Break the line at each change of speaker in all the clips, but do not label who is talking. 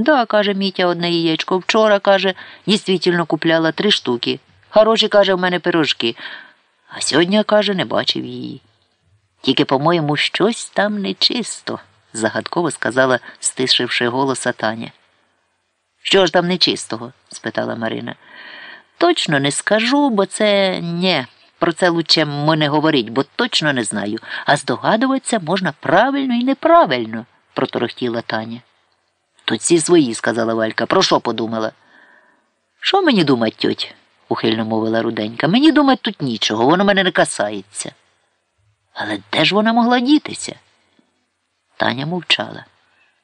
Да, каже Мітя одне яєчко. Вчора, каже, дійсно купляла три штуки. Хороші, каже, в мене пирожки. А сьогодні, каже, не бачив її. Тільки, по-моєму, щось там нечисто, загадково сказала, стишивши голоса Таня. Що ж там нечистого? спитала Марина. Точно не скажу, бо це не. Про це лучше не говорить, бо точно не знаю. А здогадуватися можна правильно і неправильно, проторохтіла Таня. Тут всі свої, сказала Валька. Про що подумала? Що мені думать, тьоть? ухильно мовила руденька. Мені думать тут нічого, воно мене не касається. Але де ж вона могла дітися? Таня мовчала,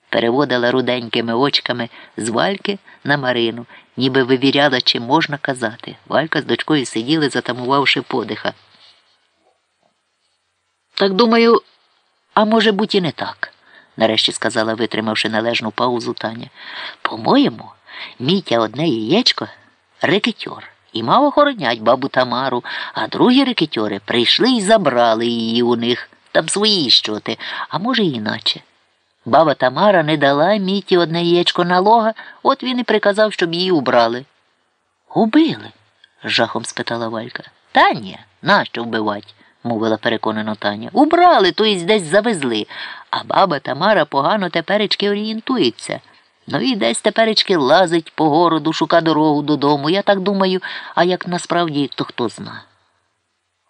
переводила руденькими очками з Вальки на Марину, ніби вивіряла, чи можна казати. Валька з дочкою сиділи, затамувавши подиха. Так думаю, а може бути і не так, нарешті сказала, витримавши належну паузу Таня. По-моєму, Мітя одне яєчко рекетьор. І мав охоронять бабу Тамару, а другі рекетьори прийшли і забрали її у них, там свої щоти, а може, і іначе. Баба Тамара не дала міті одне яєчко налога, от він і приказав, щоб її убрали. Убили? жахом спитала Валька. Та ні, нащо вбивать? Мовила переконано Таня. Убрали, то єсть десь завезли, а баба Тамара погано теперечки орієнтується. Ну і десь теперечки лазить по городу, шука дорогу додому. Я так думаю, а як насправді, то хто зна.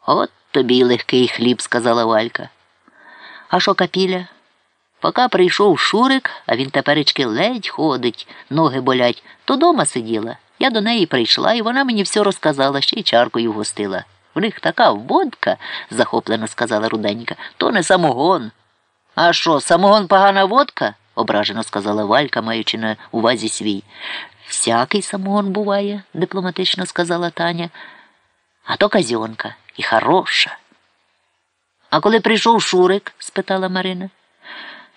От тобі легкий хліб, сказала Валька. А що капіля? Поки прийшов Шурик, а він теперечки ледь ходить, ноги болять, то дома сиділа. Я до неї прийшла, і вона мені все розказала, ще й чаркою гостила. В них така водка, захоплено сказала руденька, то не самогон. А що, самогон погана водка? ображено сказала Валька, маючи на увазі свій. Всякий самогон буває, дипломатично сказала Таня. А то казьонка і хороша. А коли прийшов Шурик? спитала Марина.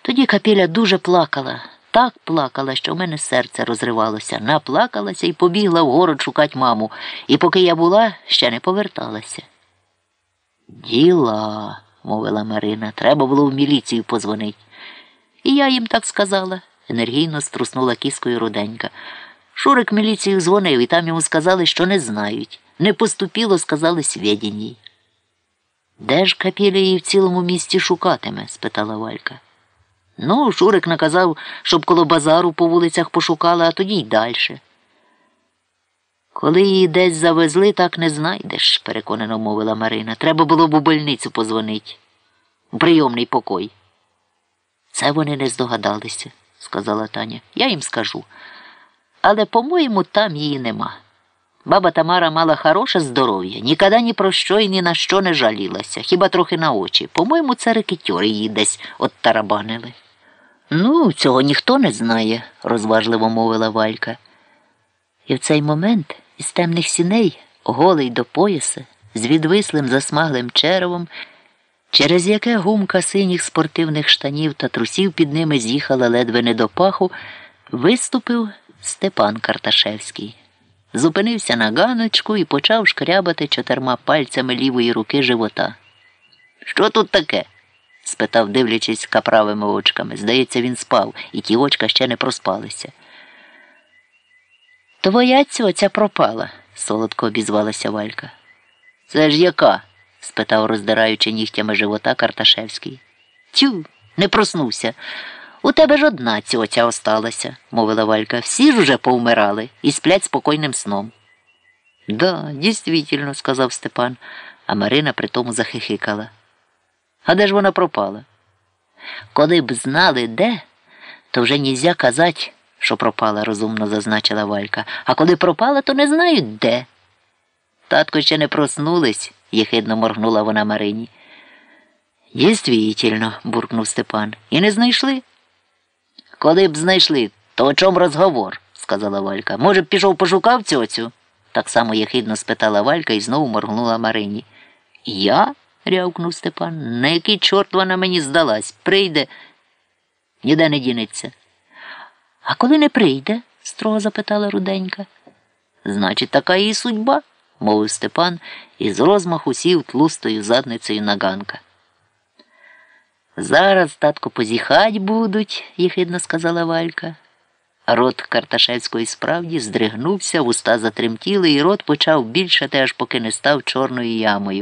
Тоді капіля дуже плакала, так плакала, що в мене серце розривалося. Наплакалася і побігла в город шукати маму, і поки я була, ще не поверталася. Діла, мовила Марина, треба було в міліцію позвонити. І я їм так сказала, енергійно струснула кіскою руденька. Шурик міліцію дзвонив, і там йому сказали, що не знають. Не поступіло, сказали свідіній. Де ж капіля її в цілому місті шукатиме? спитала Валька. Ну, Шурик наказав, щоб коло базару по вулицях пошукали, а тоді й далі. Коли її десь завезли, так не знайдеш, переконано мовила Марина. Треба було б у больницю позвонити. У прийомний покой. Це вони не здогадалися, сказала Таня. Я їм скажу. Але, по-моєму, там її нема. Баба Тамара мала хороше здоров'я, ніколи ні про що і ні на що не жалілася, хіба трохи на очі. По-моєму, це рекетьори її десь оттарабанили. Ну, цього ніхто не знає, розважливо мовила Валька. І в цей момент із темних сіней, голий до пояса, з відвислим засмаглим черевом, через яке гумка синіх спортивних штанів та трусів під ними з'їхала ледве не до паху, виступив Степан Карташевський. Зупинився на ганочку і почав шкрябати чотирма пальцями лівої руки живота. Що тут таке? Спитав, дивлячись каправими очками. Здається, він спав, і ті очка ще не проспалися. Твоя цьоця пропала, солодко обізвалася Валька. Це ж яка? спитав, роздираючи нігтями живота Карташевський. Тю, не проснувся. У тебе ж одна цьоця осталася, мовила Валька. Всі ж уже повмирали і сплять спокійним сном. Да, дійсно, сказав Степан, а Марина при тому захихикала. А де ж вона пропала? Коли б знали де, то вже нізя казати, що пропала, розумно зазначила Валька. А коли пропала, то не знають де. Татко ще не проснулись, єхидно моргнула вона Марині. Дійствительно, буркнув Степан. І не знайшли? Коли б знайшли, то о чому розговор, сказала Валька. Може б пішов пошукав цьоцю? Так само єхидно спитала Валька і знову моргнула Марині. Я? Рявкнув Степан. На який чорт вона мені здалась? Прийде, ніде не дінеться. А коли не прийде? строго запитала руденька. Значить, така її судьба, мовив Степан і з розмаху сів тлустою задницею на ганка. Зараз, татко, позіхать будуть, єхидно сказала Валька. Рот Карташевської справді здригнувся, вуста затремтіли, і рот почав більшати, аж поки не став чорною ямою.